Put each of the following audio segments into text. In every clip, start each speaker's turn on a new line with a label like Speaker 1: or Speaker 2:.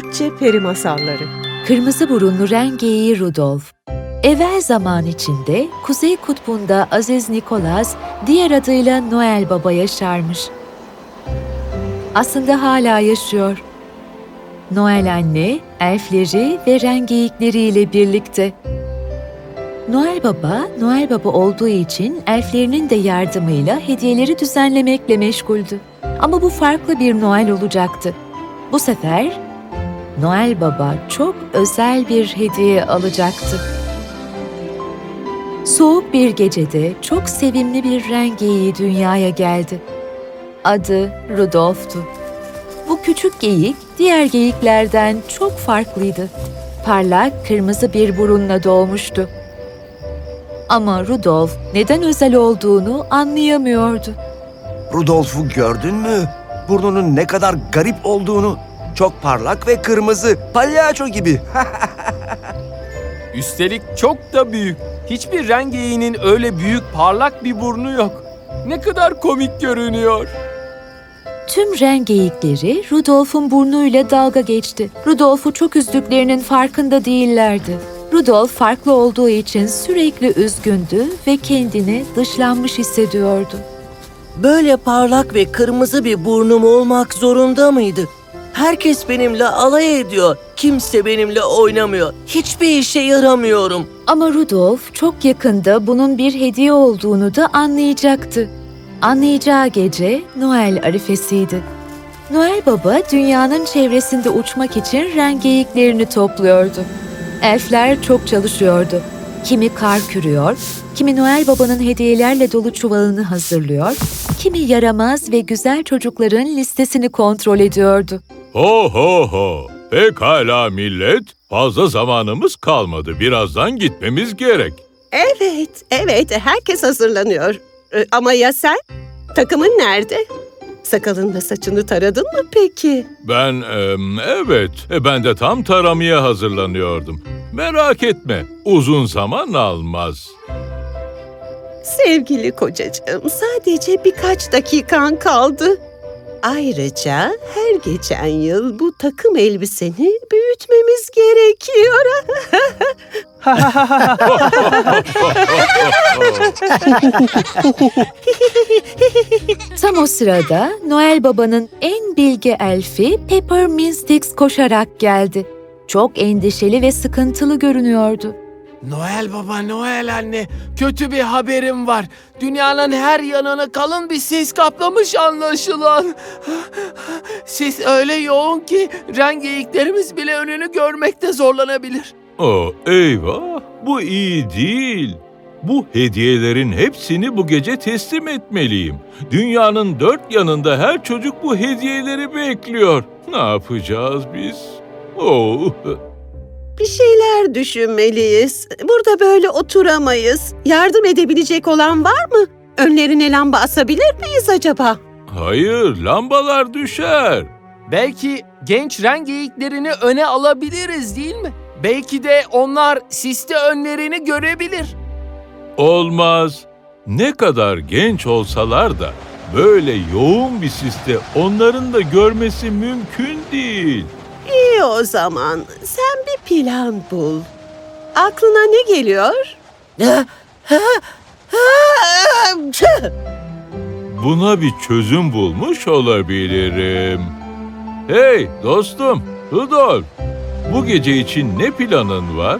Speaker 1: Türkçe Peri Masalları
Speaker 2: Kırmızı burunlu rengeyi Rudolf. Evvel zaman içinde Kuzey Kutbu'nda Aziz Nikolas diğer adıyla Noel Baba yaşarmış. Aslında hala yaşıyor. Noel anne, elfleri ve rengeyikleriyle birlikte. Noel Baba, Noel Baba olduğu için elflerinin de yardımıyla hediyeleri düzenlemekle meşguldü. Ama bu farklı bir Noel olacaktı. Bu sefer Noel Baba çok özel bir hediye alacaktı. Soğuk bir gecede çok sevimli bir rengeyi dünyaya geldi. Adı Rudolf'tu. Bu küçük geyik diğer geyiklerden çok farklıydı. Parlak kırmızı bir burunla doğmuştu. Ama Rudolf neden özel olduğunu anlayamıyordu.
Speaker 3: Rudolf'u gördün mü? Burnunun ne kadar garip olduğunu. Çok parlak ve kırmızı, palyaço gibi.
Speaker 4: Üstelik çok da büyük. Hiçbir rengeğinin öyle büyük parlak bir burnu yok. Ne kadar komik görünüyor.
Speaker 2: Tüm rengeyikleri Rudolf'un burnuyla dalga geçti. Rudolf'u çok üzdüklerinin farkında değillerdi. Rudolf farklı olduğu için sürekli üzgündü ve kendini dışlanmış hissediyordu.
Speaker 5: Böyle parlak ve kırmızı bir burnum olmak zorunda mıydı? Herkes benimle alay ediyor. Kimse benimle oynamıyor. Hiçbir işe yaramıyorum.
Speaker 2: Ama Rudolf çok yakında bunun bir hediye olduğunu da anlayacaktı. Anlayacağı gece Noel arifesiydi. Noel Baba dünyanın çevresinde uçmak için rengeyiklerini topluyordu. Elfler çok çalışıyordu. Kimi kar kürüyor, kimi Noel Baba'nın hediyelerle dolu çuvalını hazırlıyor, kimi yaramaz ve güzel çocukların listesini kontrol ediyordu.
Speaker 6: Ho ho ho. Pekala millet. Fazla zamanımız kalmadı. Birazdan gitmemiz gerek.
Speaker 1: Evet, evet herkes hazırlanıyor. Ee, Ama ya sen? Takımın nerede? Sakalınla saçını taradın mı peki?
Speaker 6: Ben em, evet, e, ben de tam taramaya hazırlanıyordum. Merak etme, uzun zaman almaz.
Speaker 1: Sevgili kocacığım, sadece birkaç dakikan kaldı. Ayrıca her geçen yıl bu takım elbiseni büyütmemiz gerekiyor.
Speaker 2: Tam o sırada Noel Baba'nın en bilge elfi Pepper Minstix koşarak geldi. Çok endişeli ve sıkıntılı görünüyordu.
Speaker 4: Noel Baba, Noel anne, kötü bir haberim var. Dünyanın her yanını kalın bir sis kaplamış anlaşılan. Sis öyle yoğun ki rengeyiklerimiz bile önünü görmekte zorlanabilir.
Speaker 6: Oh eyvah, bu iyi değil. Bu hediyelerin hepsini bu gece teslim etmeliyim. Dünyanın dört yanında her çocuk bu hediyeleri bekliyor. Ne yapacağız biz? Oh.
Speaker 1: Bir şeyler düşünmeliyiz. Burada böyle oturamayız. Yardım edebilecek olan var mı? Önlerine lamba asabilir miyiz acaba?
Speaker 6: Hayır, lambalar düşer.
Speaker 4: Belki genç rengeyiklerini öne alabiliriz değil mi? Belki de onlar siste önlerini görebilir.
Speaker 6: Olmaz. Ne kadar genç olsalar da böyle yoğun bir siste onların da görmesi mümkün değil.
Speaker 1: İyi o zaman. Sen bir plan bul. Aklına ne geliyor?
Speaker 6: Buna bir çözüm bulmuş olabilirim. Hey dostum, Rudolf. Bu gece için ne planın var?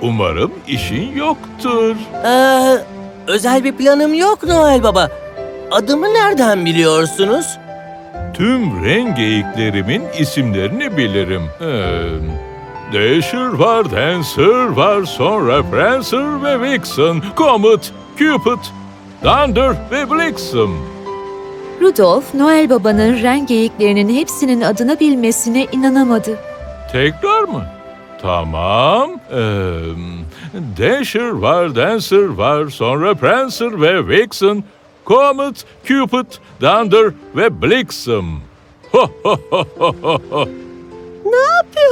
Speaker 6: Umarım işin yoktur.
Speaker 5: Ee, özel bir planım yok Noel Baba. Adımı nereden biliyorsunuz?
Speaker 6: Tüm rengeyiklerimin isimlerini bilirim. Ee, Dasher var, Dancer var, sonra Prancer ve Vixen, Comet, Cupid, Thunder ve Blixen.
Speaker 2: Rudolf, Noel Baba'nın rengeyiklerinin hepsinin adını bilmesine inanamadı.
Speaker 6: Tekrar mı? Tamam. Ee, Dasher var, Dancer var, sonra Prancer ve Vixen, Comet, Cupid, Thunder ve Blixen. Ho ho ho ho ho ho.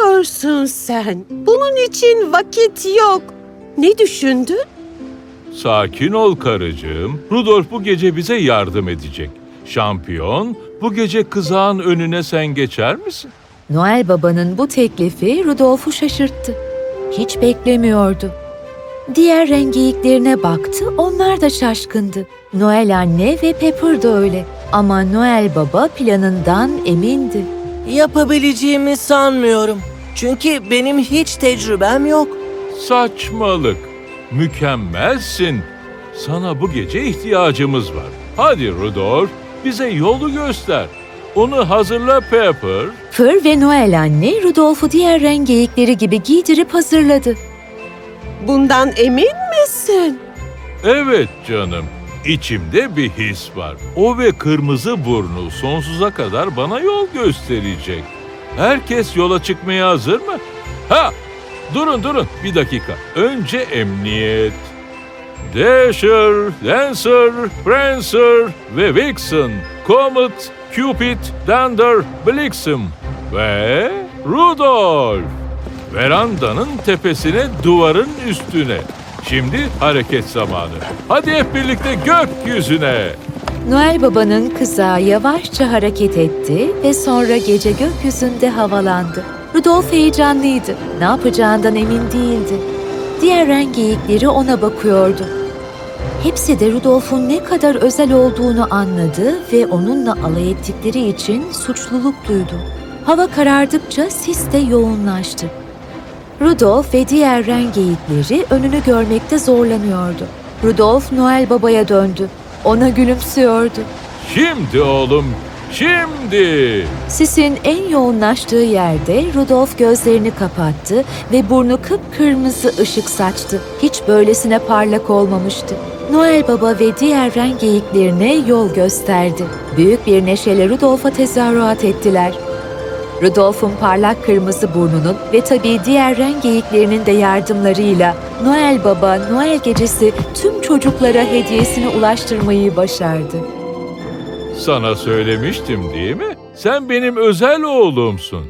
Speaker 1: Yapıyorsun sen. Bunun için vakit yok. Ne düşündün?
Speaker 6: Sakin ol karıcığım. Rudolf bu gece bize yardım edecek. Şampiyon, bu gece kızağın önüne sen geçer misin?
Speaker 2: Noel Baba'nın bu teklifi Rudolf'u şaşırttı. Hiç beklemiyordu. Diğer rengeyiklerine baktı, onlar da şaşkındı. Noel anne ve Pepper da öyle. Ama Noel Baba planından emindi.
Speaker 5: Yapabileceğimi sanmıyorum. Çünkü benim hiç tecrübem yok.
Speaker 6: Saçmalık. Mükemmelsin. Sana bu gece ihtiyacımız var. Hadi Rudolf, bize yolu göster. Onu hazırla Pepper.
Speaker 2: Fır ve Noel anne Rudolf'u diğer rengeyikleri gibi giydirip hazırladı.
Speaker 1: Bundan emin misin?
Speaker 6: Evet canım. İçimde bir his var. O ve kırmızı burnu sonsuza kadar bana yol gösterecek. Herkes yola çıkmaya hazır mı? Ha! Durun durun bir dakika. Önce emniyet. Dasher, Dancer, Prancer ve Vixen, Comet, Cupid, Dunder, Blixen ve Rudolph. Verandanın tepesine, duvarın üstüne. Şimdi hareket zamanı. Hadi hep birlikte gökyüzüne.
Speaker 2: Noel Baba'nın kızağı yavaşça hareket etti ve sonra gece gökyüzünde havalandı. Rudolf heyecanlıydı. Ne yapacağından emin değildi. Diğer rengeyikleri ona bakıyordu. Hepsi de Rudolf'un ne kadar özel olduğunu anladı ve onunla alay ettikleri için suçluluk duydu. Hava karardıkça sis de yoğunlaştı. Rudolf ve diğer rengeyikleri önünü görmekte zorlanıyordu. Rudolf Noel Baba'ya döndü. Ona gülümsüyordu.
Speaker 6: Şimdi oğlum, şimdi.
Speaker 2: Sisin en yoğunlaştığı yerde Rudolf gözlerini kapattı ve burnu kıpkırmızı ışık saçtı. Hiç böylesine parlak olmamıştı. Noel Baba ve diğer rengeyiklerine yol gösterdi. Büyük bir neşeyle Rudolf'a tezahürat ettiler. Rudolf'un parlak kırmızı burnunun ve tabii diğer rengeyiklerinin de yardımlarıyla Noel Baba Noel gecesi tüm çocuklara hediyesini ulaştırmayı başardı.
Speaker 6: Sana söylemiştim değil mi? Sen benim özel oğlumsun.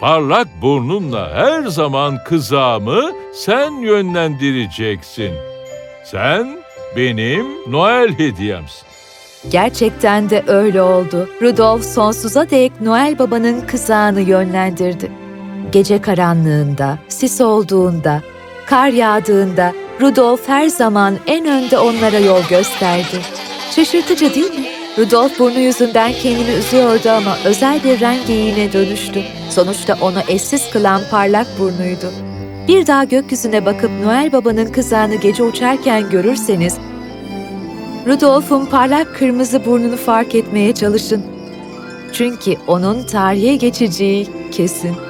Speaker 6: Parlak burnunla her zaman kızağımı sen yönlendireceksin. Sen benim Noel hediyemsin.
Speaker 2: Gerçekten de öyle oldu. Rudolf sonsuza dek Noel Baba'nın kızağını yönlendirdi. Gece karanlığında, sis olduğunda, kar yağdığında Rudolf her zaman en önde onlara yol gösterdi. Şaşırtıcı değil mi? Rudolf burnu yüzünden kendini üzüyordu ama özel bir rengeyiğine dönüştü. Sonuçta onu eşsiz kılan parlak burnuydu. Bir daha gökyüzüne bakıp Noel Baba'nın kızağını gece uçarken görürseniz Rudolf'un parlak kırmızı burnunu fark etmeye çalışın. Çünkü onun tarihe geçeceği kesin.